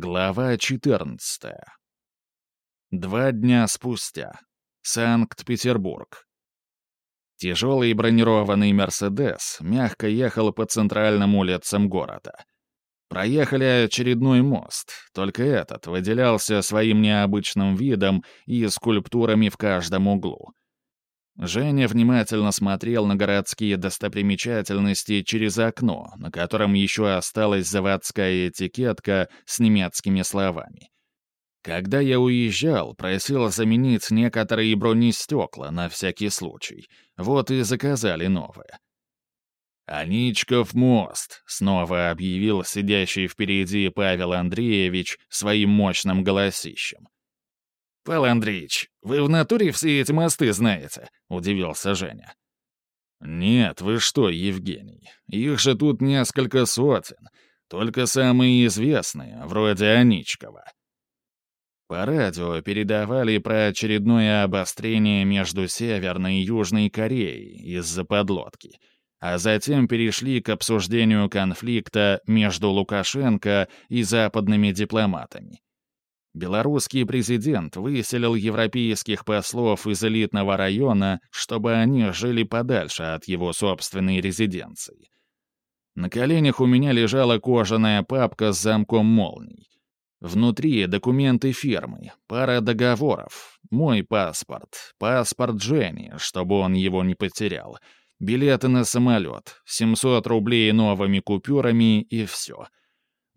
Глава 14. Два дня спустя. Санкт-Петербург. Тяжелый бронированный «Мерседес» мягко ехал по центральным улицам города. Проехали очередной мост, только этот выделялся своим необычным видом и скульптурами в каждом углу. Женя внимательно смотрел на городские достопримечательности через окно, на котором еще осталась заводская этикетка с немецкими словами. Когда я уезжал, просил заменить некоторые бронестекла на всякий случай. Вот и заказали новые. «Аничков мост», — снова объявил сидящий впереди Павел Андреевич своим мощным голосищем. «Павел Андреевич, вы в натуре все эти мосты знаете?» — удивился Женя. «Нет, вы что, Евгений, их же тут несколько сотен, только самые известные, вроде Аничкова». По радио передавали про очередное обострение между Северной и Южной Кореей из-за подлодки, а затем перешли к обсуждению конфликта между Лукашенко и западными дипломатами. Белорусский президент выселил европейских послов из элитного района, чтобы они жили подальше от его собственной резиденции. На коленях у меня лежала кожаная папка с замком молний. Внутри документы фирмы, пара договоров, мой паспорт, паспорт Дженни, чтобы он его не потерял, билеты на самолет, 700 рублей новыми купюрами и все —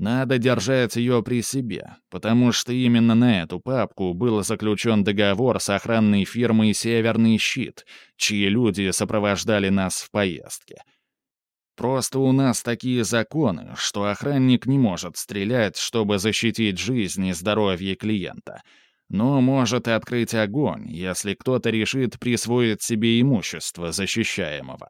надо держать ее при себе, потому что именно на эту папку был заключен договор с охранной фирмой «Северный щит», чьи люди сопровождали нас в поездке. Просто у нас такие законы, что охранник не может стрелять, чтобы защитить жизнь и здоровье клиента, но может открыть огонь, если кто-то решит присвоить себе имущество защищаемого.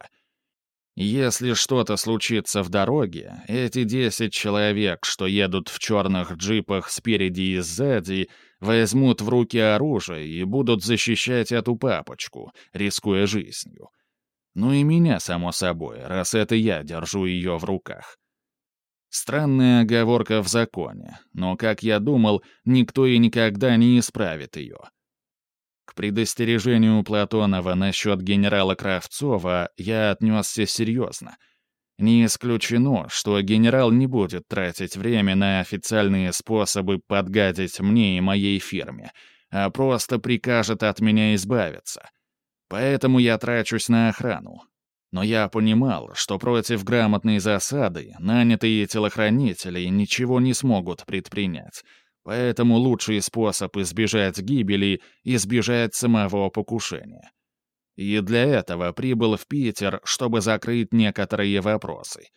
Если что-то случится в дороге, эти десять человек, что едут в черных джипах спереди и сзади, возьмут в руки оружие и будут защищать эту папочку, рискуя жизнью. Ну и меня, само собой, раз это я держу ее в руках. Странная оговорка в законе, но, как я думал, никто и никогда не исправит ее. К предостережению Платонова насчет генерала Кравцова я отнесся серьезно. Не исключено, что генерал не будет тратить время на официальные способы подгадить мне и моей фирме, а просто прикажет от меня избавиться. Поэтому я трачусь на охрану. Но я понимал, что против грамотной засады нанятые телохранители ничего не смогут предпринять — Поэтому лучший способ избежать гибели — избежать самого покушения. И для этого прибыл в Питер, чтобы закрыть некоторые вопросы.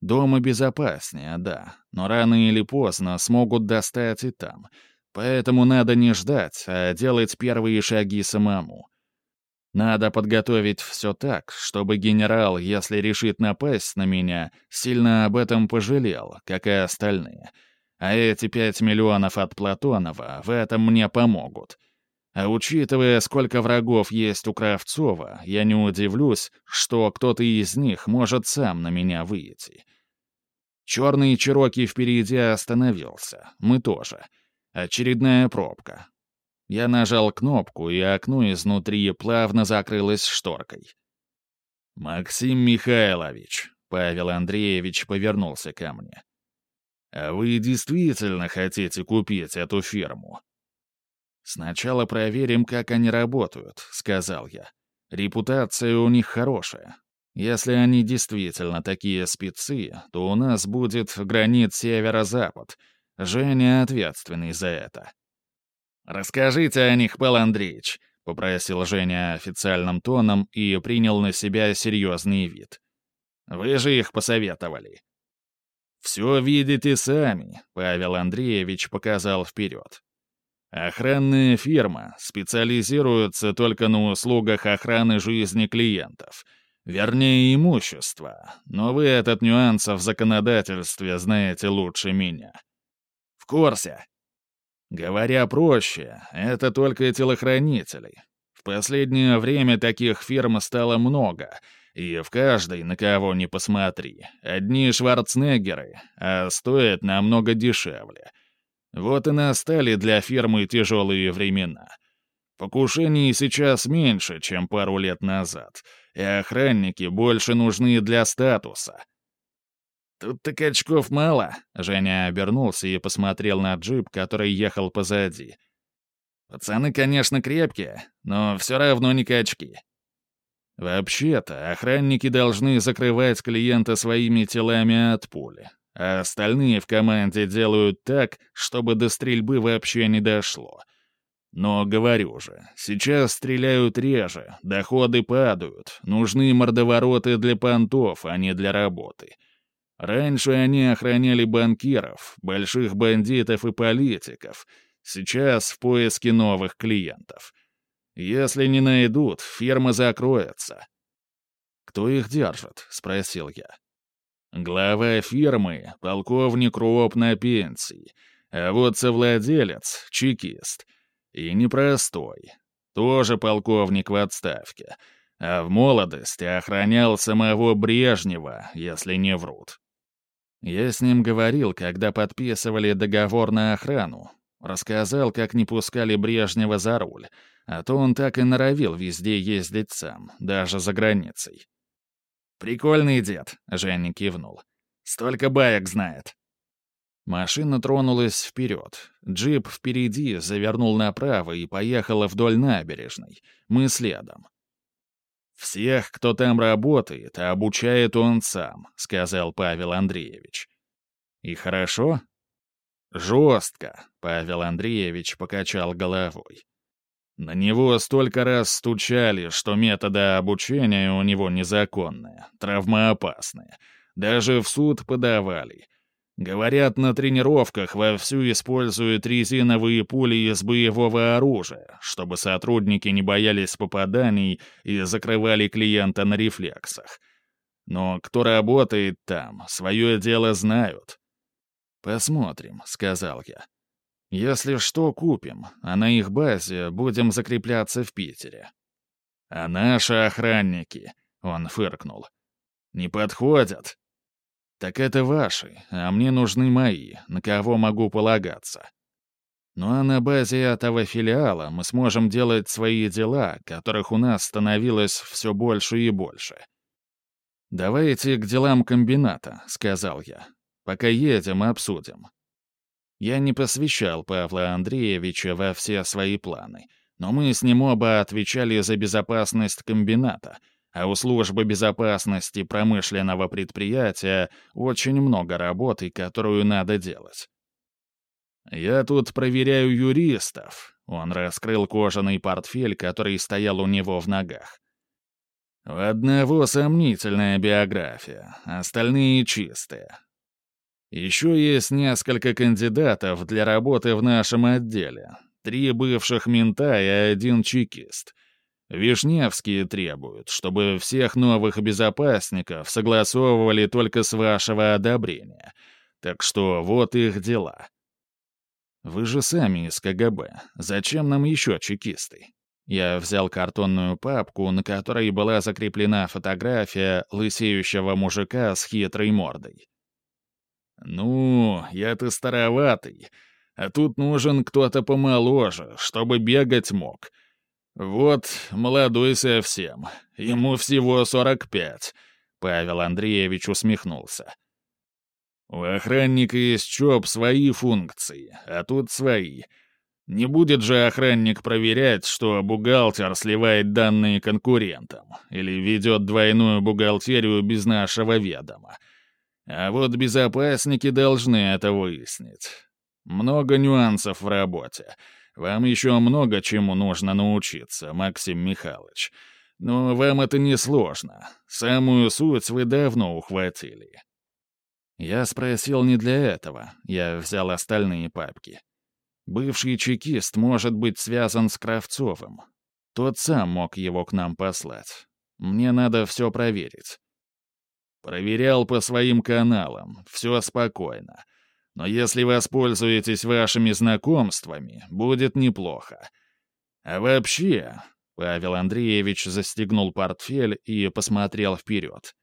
Дома безопаснее, да, но рано или поздно смогут достать и там. Поэтому надо не ждать, а делать первые шаги самому. Надо подготовить все так, чтобы генерал, если решит напасть на меня, сильно об этом пожалел, как и остальные — а эти пять миллионов от Платонова в этом мне помогут. А учитывая, сколько врагов есть у Кравцова, я не удивлюсь, что кто-то из них может сам на меня выйти. Черный Чироки впереди остановился. Мы тоже. Очередная пробка. Я нажал кнопку, и окно изнутри плавно закрылось шторкой. «Максим Михайлович», — Павел Андреевич повернулся ко мне. А вы действительно хотите купить эту фирму? Сначала проверим, как они работают, сказал я. Репутация у них хорошая. Если они действительно такие спецы, то у нас будет гранит северо-запад. Женя ответственный за это. «Расскажите о них, Павел Андреевич», — попросил Женя официальным тоном и принял на себя серьезный вид. «Вы же их посоветовали». «Все видите сами», — Павел Андреевич показал вперед. «Охранная фирма специализируется только на услугах охраны жизни клиентов, вернее, имущества, но вы этот нюанс в законодательстве знаете лучше меня». «В курсе», Говоря проще, это только телохранители. В последнее время таких фирм стало много, и в каждой, на кого ни посмотри, одни Шварценеггеры, а стоят намного дешевле. Вот и настали для фирмы тяжелые времена. Покушений сейчас меньше, чем пару лет назад, и охранники больше нужны для статуса. «Тут так очков мало», — Женя обернулся и посмотрел на джип, который ехал позади. «Пацаны, конечно, крепкие, но все равно не качки». Вообще-то, охранники должны закрывать клиента своими телами от пули, а остальные в команде делают так, чтобы до стрельбы вообще не дошло. Но, говорю же, сейчас стреляют реже, доходы падают, нужны мордовороты для понтов, а не для работы. Раньше они охраняли банкиров, больших бандитов и политиков, сейчас в поиске новых клиентов. Если не найдут, фирма закроется. «Кто их держит?» — спросил я. Глава фирмы — полковник Руоп на пенсии, а вот совладелец — чекист. И непростой. Тоже полковник в отставке. А в молодости охранял самого Брежнева, если не врут. Я с ним говорил, когда подписывали договор на охрану. Рассказал, как не пускали Брежнева за руль, а то он так и норовил везде ездить сам, даже за границей. «Прикольный дед», — Женя кивнул. «Столько баек знает». Машина тронулась вперед. Джип впереди завернул направо и поехала вдоль набережной. Мы следом. «Всех, кто там работает, обучает он сам», — сказал Павел Андреевич. «И хорошо?» «Жестко», — Павел Андреевич покачал головой. На него столько раз стучали, что методы обучения у него незаконные, травмоопасные. Даже в суд подавали. Говорят, на тренировках вовсю используют резиновые пули из боевого оружия, чтобы сотрудники не боялись попаданий и закрывали клиента на рефлексах. Но кто работает там, свое дело знают. «Посмотрим», — сказал я. «Если что, купим, а на их базе будем закрепляться в Питере». «А наши охранники», — он фыркнул, — «не подходят». «Так это ваши, а мне нужны мои, на кого могу полагаться». Ну а на базе этого филиала мы сможем делать свои дела, которых у нас становилось все больше и больше. «Давайте к делам комбината», — сказал я. «Пока едем, обсудим». Я не посвящал Павла Андреевича во все свои планы, но мы с ним оба отвечали за безопасность комбината — а у службы безопасности промышленного предприятия очень много работы, которую надо делать. «Я тут проверяю юристов», — он раскрыл кожаный портфель, который стоял у него в ногах. «У одного сомнительная биография, остальные чистые. Еще есть несколько кандидатов для работы в нашем отделе. Три бывших мента и один чекист. Вишневские требуют, чтобы всех новых безопасников согласовывали только с вашего одобрения. Так что вот их дела. Вы же сами из КГБ. Зачем нам еще чекисты? Я взял картонную папку, на которой была закреплена фотография лысеющего мужика с хитрой мордой. «Ну, я-то староватый, а тут нужен кто-то помоложе, чтобы бегать мог», «Вот молодой совсем. Ему всего сорок пять», — Павел Андреевич усмехнулся. «У охранника есть ЧОП свои функции, а тут свои. Не будет же охранник проверять, что бухгалтер сливает данные конкурентам или ведет двойную бухгалтерию без нашего ведома. А вот безопасники должны это выяснить. Много нюансов в работе». Вам еще много чему нужно научиться, Максим Михайлович. Но вам это не сложно. Самую суть вы давно ухватили». Я спросил не для этого. Я взял остальные папки. Бывший чекист может быть связан с Кравцовым. Тот сам мог его к нам послать. Мне надо все проверить. Проверял по своим каналам. Все спокойно. Но если воспользуетесь вашими знакомствами, будет неплохо. А вообще...» Павел Андреевич застегнул портфель и посмотрел вперед.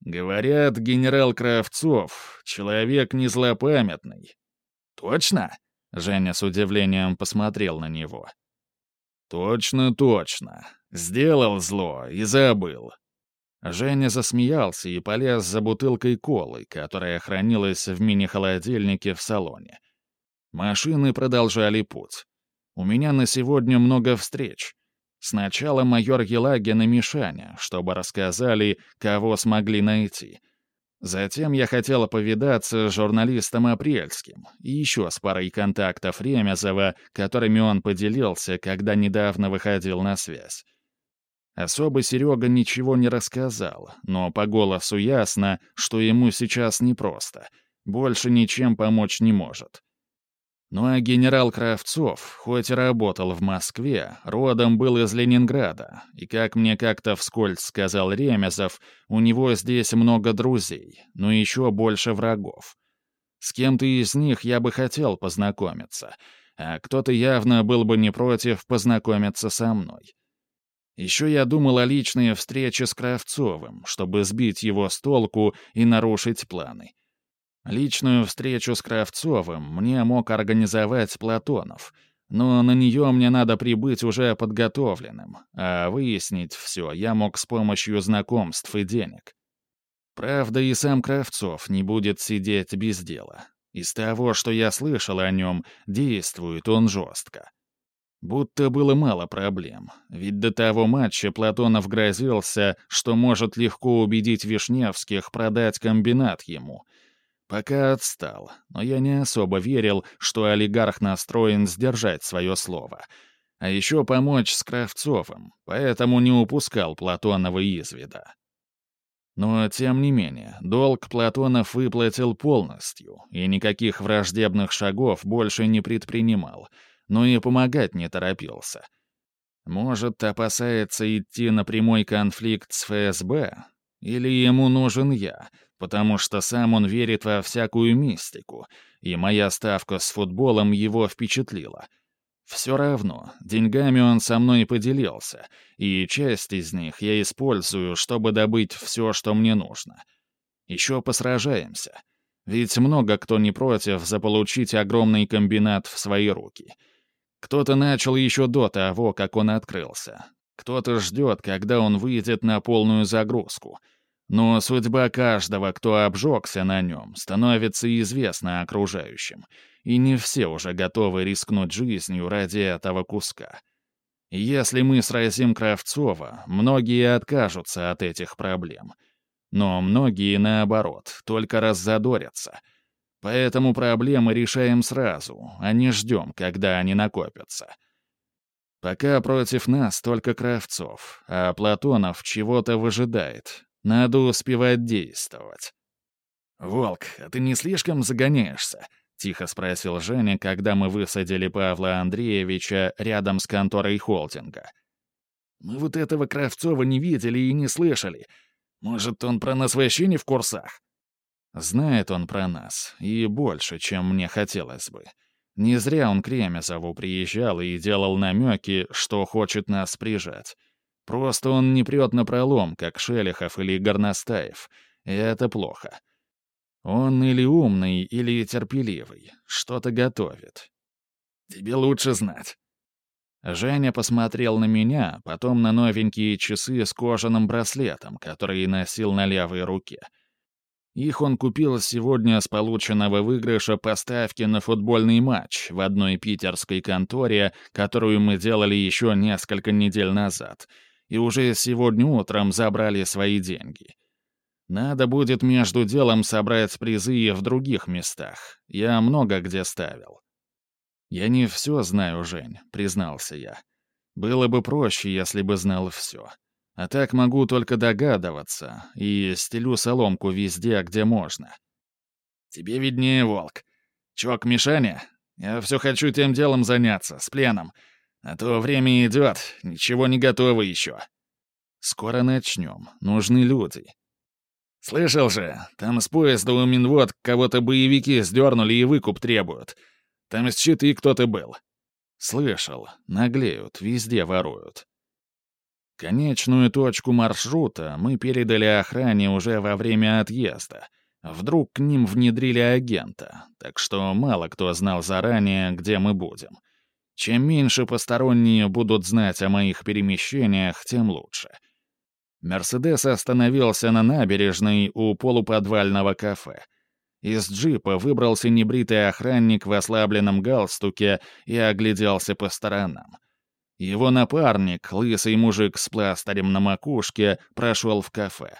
«Говорят, генерал Кравцов — человек незлопамятный. «Точно?» — Женя с удивлением посмотрел на него. «Точно, точно. Сделал зло и забыл». Женя засмеялся и полез за бутылкой колы, которая хранилась в мини-холодильнике в салоне. Машины продолжали путь. У меня на сегодня много встреч. Сначала майор Елагин и Мишаня, чтобы рассказали, кого смогли найти. Затем я хотела повидаться с журналистом Апрельским и еще с парой контактов Ремезова, которыми он поделился, когда недавно выходил на связь. Особо Серега ничего не рассказал, но по голосу ясно, что ему сейчас непросто. Больше ничем помочь не может. Ну а генерал Кравцов, хоть и работал в Москве, родом был из Ленинграда, и, как мне как-то вскользь сказал Ремезов, у него здесь много друзей, но еще больше врагов. С кем-то из них я бы хотел познакомиться, а кто-то явно был бы не против познакомиться со мной. Еще я думал о личной встрече с Кравцовым, чтобы сбить его с толку и нарушить планы. Личную встречу с Кравцовым мне мог организовать Платонов, но на нее мне надо прибыть уже подготовленным, а выяснить все я мог с помощью знакомств и денег. Правда, и сам Кравцов не будет сидеть без дела. Из того, что я слышал о нем, действует он жестко. Будто было мало проблем, ведь до того матча Платонов грозился, что может легко убедить Вишневских продать комбинат ему — Пока отстал, но я не особо верил, что олигарх настроен сдержать свое слово. А еще помочь с Кравцовым, поэтому не упускал Платонова из вида. Но, тем не менее, долг Платонов выплатил полностью, и никаких враждебных шагов больше не предпринимал, но и помогать не торопился. Может, опасается идти на прямой конфликт с ФСБ? Или ему нужен я, потому что сам он верит во всякую мистику, и моя ставка с футболом его впечатлила. Все равно, деньгами он со мной поделился, и часть из них я использую, чтобы добыть все, что мне нужно. Еще посражаемся. Ведь много кто не против заполучить огромный комбинат в свои руки. Кто-то начал еще до того, как он открылся. Кто-то ждет, когда он выйдет на полную загрузку — но судьба каждого, кто обжегся на нем, становится известна окружающим, и не все уже готовы рискнуть жизнью ради этого куска. Если мы сразим Кравцова, многие откажутся от этих проблем. Но многие, наоборот, только раззадорятся. Поэтому проблемы решаем сразу, а не ждем, когда они накопятся. Пока против нас только Кравцов, а Платонов чего-то выжидает, надо успевать действовать. «Волк, а ты не слишком загоняешься?» — тихо спросил Женя, когда мы высадили Павла Андреевича рядом с конторой холдинга. «Мы вот этого Кравцова не видели и не слышали. Может, он про нас вообще не в курсах?» «Знает он про нас, и больше, чем мне хотелось бы. Не зря он к Ремезову приезжал и делал намеки, что хочет нас прижать. Просто он не прет на пролом, как Шелехов или Горностаев, и это плохо. Он или умный, или терпеливый, что-то готовит. Тебе лучше знать. Женя посмотрел на меня, потом на новенькие часы с кожаным браслетом, которые носил на левой руке. Их он купил сегодня с полученного выигрыша поставки на футбольный матч в одной питерской конторе, которую мы делали еще несколько недель назад — и уже сегодня утром забрали свои деньги. Надо будет между делом собрать призы в других местах. Я много где ставил. «Я не все знаю, Жень», — признался я. «Было бы проще, если бы знал все. А так могу только догадываться и стелю соломку везде, где можно». «Тебе виднее, Волк. Чё, к Мишане? Я все хочу тем делом заняться, с пленом. А то время идет, ничего не готово еще. Скоро начнем, нужны люди. Слышал же, там с поезда у Минвод кого-то боевики сдернули и выкуп требуют. Там из Читы кто-то был. Слышал, наглеют, везде воруют. Конечную точку маршрута мы передали охране уже во время отъезда, Вдруг к ним внедрили агента, так что мало кто знал заранее, где мы будем. Чем меньше посторонние будут знать о моих перемещениях, тем лучше. Мерседес остановился на набережной у полуподвального кафе. Из джипа выбрался небритый охранник в ослабленном галстуке и огляделся по сторонам. Его напарник, лысый мужик с пластырем на макушке, прошел в кафе.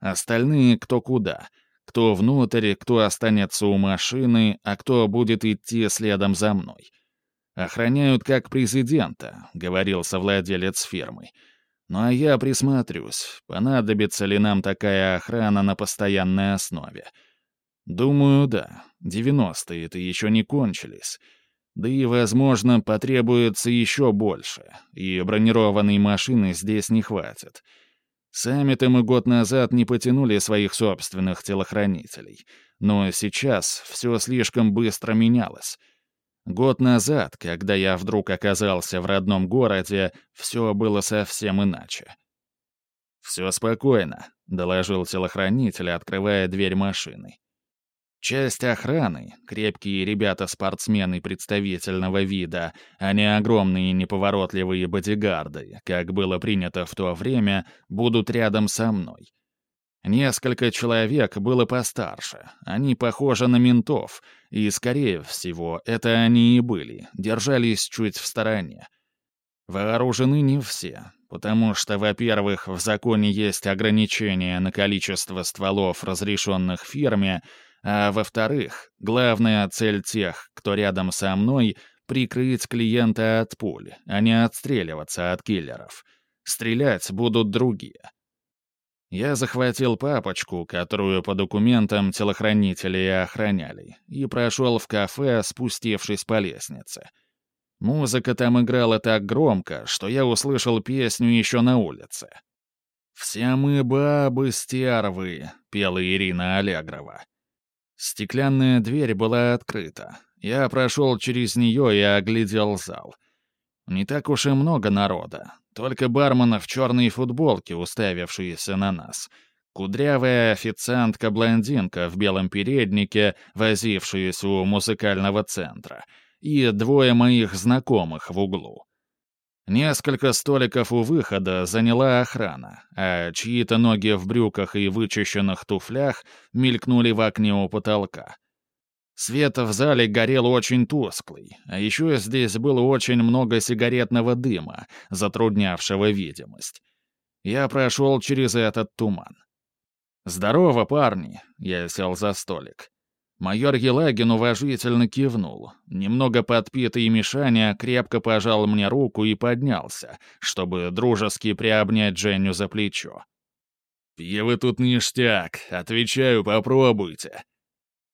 Остальные кто куда. Кто внутрь, кто останется у машины, а кто будет идти следом за мной. «Охраняют как президента», — говорил совладелец фирмы. «Ну а я присмотрюсь, понадобится ли нам такая охрана на постоянной основе». «Думаю, да. Девяностые-то еще не кончились». Да и, возможно, потребуется еще больше, и бронированной машины здесь не хватит. Сами-то мы год назад не потянули своих собственных телохранителей. Но сейчас все слишком быстро менялось. Год назад, когда я вдруг оказался в родном городе, все было совсем иначе. «Все спокойно», — доложил телохранитель, открывая дверь машины. Часть охраны, крепкие ребята-спортсмены представительного вида, а не огромные неповоротливые бодигарды, как было принято в то время, будут рядом со мной. Несколько человек было постарше, они похожи на ментов, и, скорее всего, это они и были, держались чуть в стороне. Вооружены не все, потому что, во-первых, в законе есть ограничения на количество стволов, разрешенных фирме, а во-вторых, главная цель тех, кто рядом со мной — прикрыть клиента от пуль, а не отстреливаться от киллеров. Стрелять будут другие. Я захватил папочку, которую по документам телохранители охраняли, и прошел в кафе, спустившись по лестнице. Музыка там играла так громко, что я услышал песню еще на улице. «Все мы бабы стервы», — пела Ирина Аллегрова. Стеклянная дверь была открыта. Я прошел через нее и оглядел зал. Не так уж и много народа. Только бармена в черной футболке, уставившиеся на нас. Кудрявая официантка-блондинка в белом переднике, возившаяся у музыкального центра. И двое моих знакомых в углу. Несколько столиков у выхода заняла охрана, а чьи-то ноги в брюках и вычищенных туфлях мелькнули в окне у потолка. Свет в зале горел очень тусклый, а еще здесь было очень много сигаретного дыма, затруднявшего видимость. Я прошел через этот туман. «Здорово, парни!» — я сел за столик. Майор Елагин уважительно кивнул. Немного подпитый Мишаня крепко пожал мне руку и поднялся, чтобы дружески приобнять Женю за плечо. «Пиво тут ништяк. Отвечаю, попробуйте».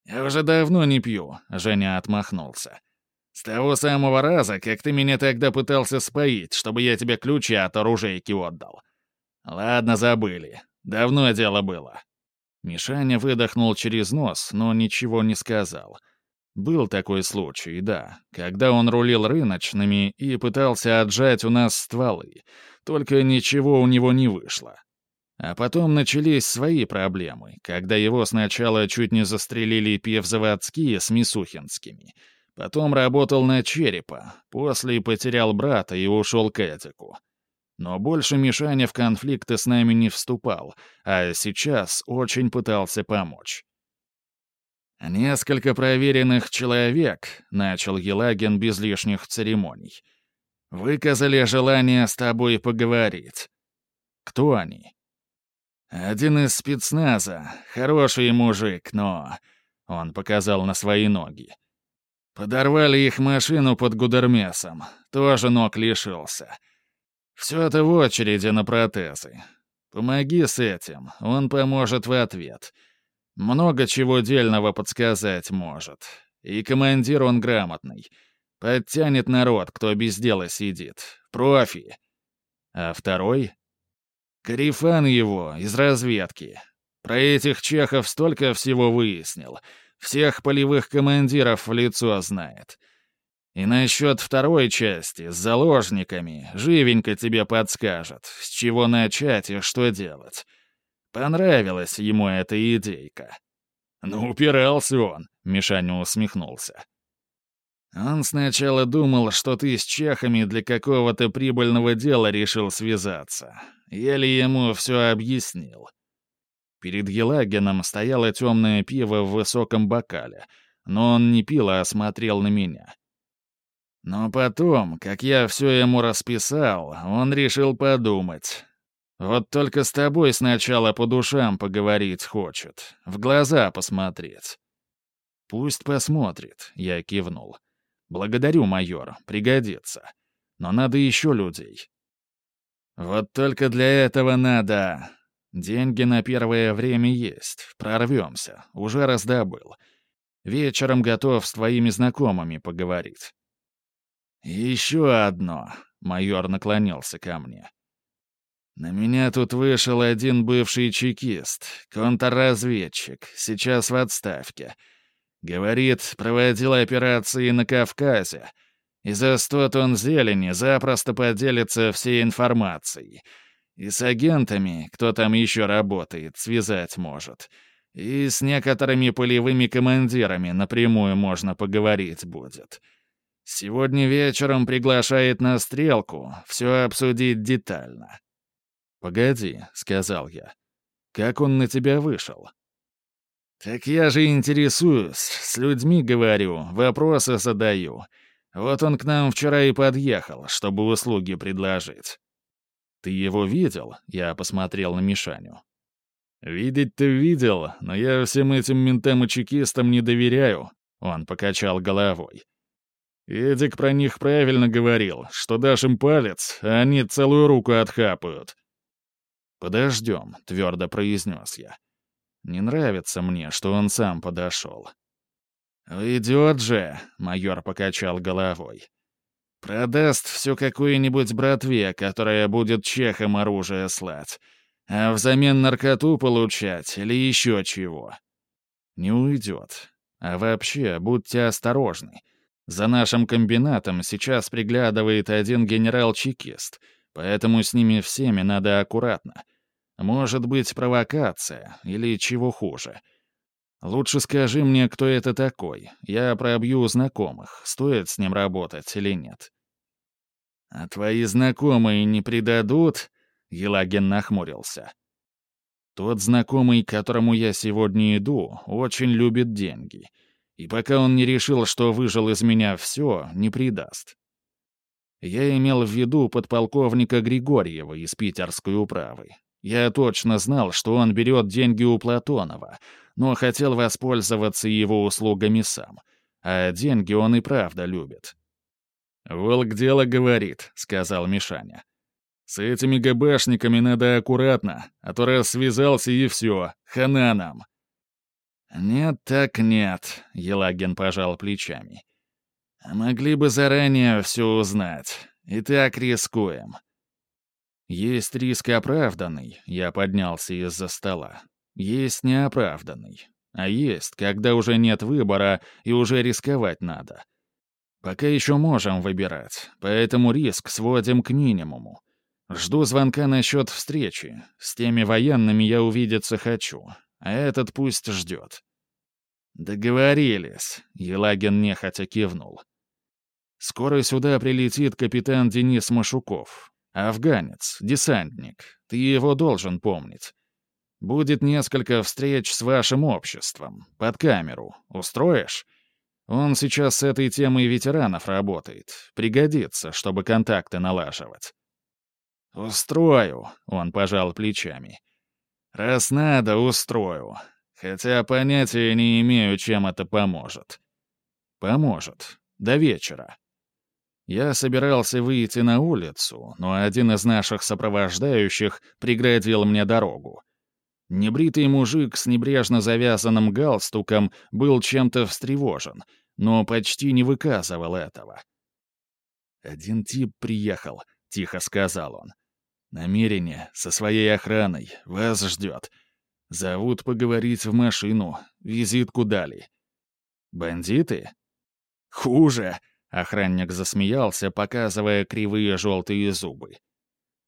«Я уже давно не пью», — Женя отмахнулся. «С того самого раза, как ты меня тогда пытался споить, чтобы я тебе ключи от оружейки отдал. Ладно, забыли. Давно дело было. Мишаня выдохнул через нос, но ничего не сказал. Был такой случай, да, когда он рулил рыночными и пытался отжать у нас стволы, только ничего у него не вышло. А потом начались свои проблемы, когда его сначала чуть не застрелили певзаводские с Мисухинскими, потом работал на черепа, после потерял брата и ушел к Эдику. Но больше Мишаня в конфликты с нами не вступал, а сейчас очень пытался помочь. «Несколько проверенных человек», — начал Елагин без лишних церемоний, — «выказали желание с тобой поговорить. Кто они?» «Один из спецназа, хороший мужик, но...» — он показал на свои ноги. «Подорвали их машину под Гудермесом, тоже ног лишился». Все это в очереди на протезы. Помоги с этим, он поможет в ответ. Много чего дельного подсказать может. И командир он грамотный. Подтянет народ, кто без дела сидит. Профи. А второй? Карифан его, из разведки. Про этих чехов столько всего выяснил. Всех полевых командиров в лицо знает. И насчет второй части, с заложниками, живенько тебе подскажет, с чего начать и что делать. Понравилась ему эта идейка. «Ну, упирался он», — Мишаня усмехнулся. «Он сначала думал, что ты с чехами для какого-то прибыльного дела решил связаться. Еле ему все объяснил». Перед Елагином стояло темное пиво в высоком бокале, но он не пил, а смотрел на меня. Но потом, как я все ему расписал, он решил подумать. Вот только с тобой сначала по душам поговорить хочет, в глаза посмотреть. Пусть посмотрит, я кивнул. Благодарю, майор, пригодится. Но надо еще людей. Вот только для этого надо... Деньги на первое время есть, прорвемся, уже раздобыл. Вечером готов с твоими знакомыми поговорить. Еще одно. Майор наклонился ко мне. На меня тут вышел один бывший чекист, контрразведчик, сейчас в отставке. Говорит, проводил операции на Кавказе. И за сто тонн зелени запросто поделится всей информацией. И с агентами, кто там еще работает, связать может. И с некоторыми полевыми командирами напрямую можно поговорить будет. Сегодня вечером приглашает на стрелку, все обсудить детально. «Погоди», — сказал я. «Как он на тебя вышел?» «Так я же интересуюсь, с людьми говорю, вопросы задаю. Вот он к нам вчера и подъехал, чтобы услуги предложить». «Ты его видел?» — я посмотрел на Мишаню. «Видеть ты видел, но я всем этим ментам и чекистам не доверяю», — он покачал головой. «Эдик про них правильно говорил, что дашь им палец, а они целую руку отхапают. «Подождем», — твердо произнес я. «Не нравится мне, что он сам подошел». «Уйдет же», — майор покачал головой. «Продаст все какой-нибудь братве, которая будет чехам оружие слать, а взамен наркоту получать или еще чего». «Не уйдет. А вообще, будьте осторожны. За нашим комбинатом сейчас приглядывает один генерал-чекист — Поэтому с ними всеми надо аккуратно. Может быть, провокация или чего хуже. Лучше скажи мне, кто это такой. Я пробью знакомых, стоит с ним работать или нет. А твои знакомые не предадут? Елагин нахмурился. Тот знакомый, к которому я сегодня иду, очень любит деньги. И пока он не решил, что выжил из меня все, не предаст. Я имел в виду подполковника Григорьева из питерской управы. Я точно знал, что он берет деньги у Платонова, но хотел воспользоваться его услугами сам. А деньги он и правда любит. «Волк дело говорит», — сказал Мишаня. «С этими ГБшниками надо аккуратно, а то раз связался и все, хана нам». «Нет так нет», — Елагин пожал плечами. Могли бы заранее все узнать. И так рискуем. Есть риск оправданный, я поднялся из-за стола. Есть неоправданный. А есть, когда уже нет выбора и уже рисковать надо. Пока еще можем выбирать, поэтому риск сводим к минимуму. Жду звонка насчет встречи. С теми военными я увидеться хочу, а этот пусть ждет. «Договорились», — Елагин нехотя кивнул. Скоро сюда прилетит капитан Денис Машуков. Афганец, десантник. Ты его должен помнить. Будет несколько встреч с вашим обществом. Под камеру. Устроишь? Он сейчас с этой темой ветеранов работает. Пригодится, чтобы контакты налаживать. «Устрою», — он пожал плечами. «Раз надо, устрою. Хотя понятия не имею, чем это поможет». «Поможет. До вечера». Я собирался выйти на улицу, но один из наших сопровождающих преградил мне дорогу. Небритый мужик с небрежно завязанным галстуком был чем-то встревожен, но почти не выказывал этого. «Один тип приехал», — тихо сказал он. «Намерение, со своей охраной, вас ждет. Зовут поговорить в машину, визитку дали». «Бандиты?» «Хуже», Охранник засмеялся, показывая кривые желтые зубы.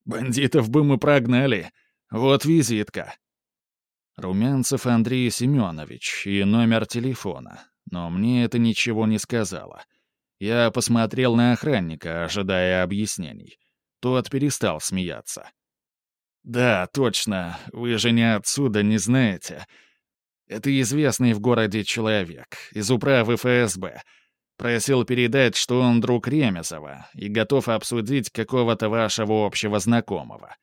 «Бандитов бы мы прогнали. Вот визитка». Румянцев Андрей Семенович и номер телефона, но мне это ничего не сказала. Я посмотрел на охранника, ожидая объяснений. Тот перестал смеяться. «Да, точно, вы же не отсюда не знаете. Это известный в городе человек, из управы ФСБ. Просил передать, что он друг Ремезова и готов обсудить какого-то вашего общего знакомого.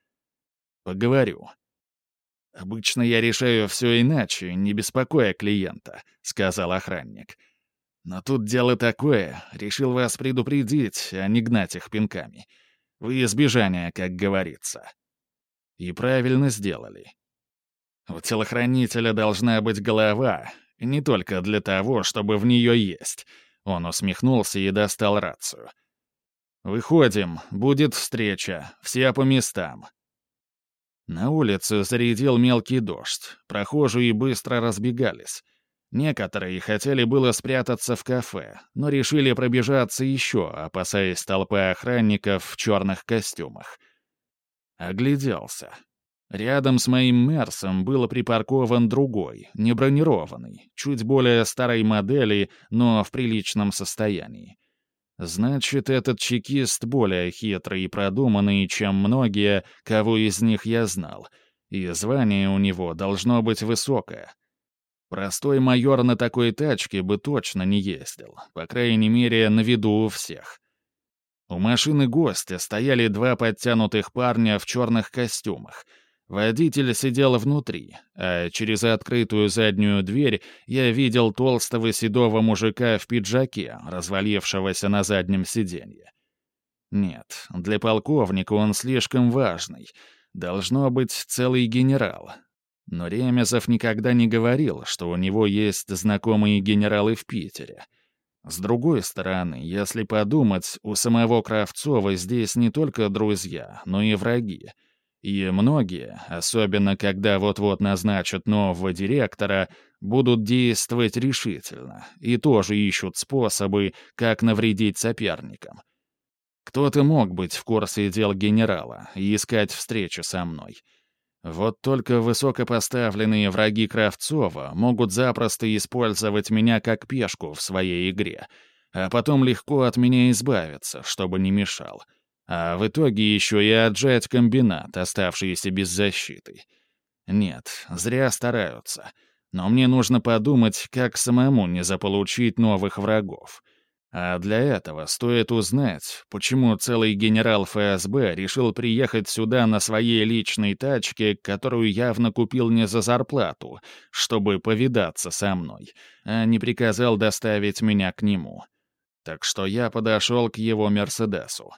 Поговорю. Обычно я решаю все иначе, не беспокоя клиента, сказал охранник. Но тут дело такое, решил вас предупредить, а не гнать их пинками. Вы избежание, как говорится. И правильно сделали. У телохранителя должна быть голова, не только для того, чтобы в нее есть — он усмехнулся и достал рацию. «Выходим, будет встреча, все по местам». На улицу зарядил мелкий дождь, прохожие быстро разбегались. Некоторые хотели было спрятаться в кафе, но решили пробежаться еще, опасаясь толпы охранников в черных костюмах. Огляделся. Рядом с моим Мерсом был припаркован другой, не бронированный, чуть более старой модели, но в приличном состоянии. Значит, этот чекист более хитрый и продуманный, чем многие, кого из них я знал, и звание у него должно быть высокое. Простой майор на такой тачке бы точно не ездил, по крайней мере, на виду у всех. У машины гостя стояли два подтянутых парня в черных костюмах — Водитель сидел внутри, а через открытую заднюю дверь я видел толстого седого мужика в пиджаке, развалившегося на заднем сиденье. Нет, для полковника он слишком важный. Должно быть целый генерал. Но Ремезов никогда не говорил, что у него есть знакомые генералы в Питере. С другой стороны, если подумать, у самого Кравцова здесь не только друзья, но и враги — и многие, особенно когда вот-вот назначат нового директора, будут действовать решительно и тоже ищут способы, как навредить соперникам. Кто-то мог быть в курсе дел генерала и искать встречу со мной. Вот только высокопоставленные враги Кравцова могут запросто использовать меня как пешку в своей игре, а потом легко от меня избавиться, чтобы не мешал — а в итоге еще и отжать комбинат, оставшийся без защиты. Нет, зря стараются. Но мне нужно подумать, как самому не заполучить новых врагов. А для этого стоит узнать, почему целый генерал ФСБ решил приехать сюда на своей личной тачке, которую явно купил не за зарплату, чтобы повидаться со мной, а не приказал доставить меня к нему. Так что я подошел к его «Мерседесу».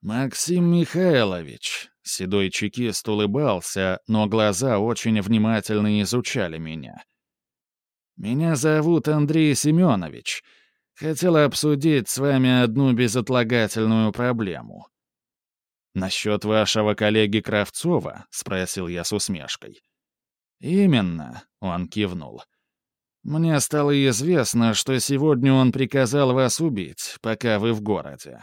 «Максим Михайлович», — седой чекист улыбался, но глаза очень внимательно изучали меня. «Меня зовут Андрей Семенович. Хотел обсудить с вами одну безотлагательную проблему». «Насчет вашего коллеги Кравцова?» — спросил я с усмешкой. «Именно», — он кивнул. «Мне стало известно, что сегодня он приказал вас убить, пока вы в городе.